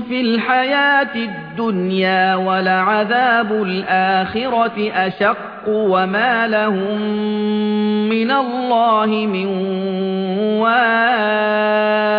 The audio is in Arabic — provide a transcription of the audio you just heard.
في الحياة الدنيا ولعذاب الآخرة أشق وما لهم من الله من واد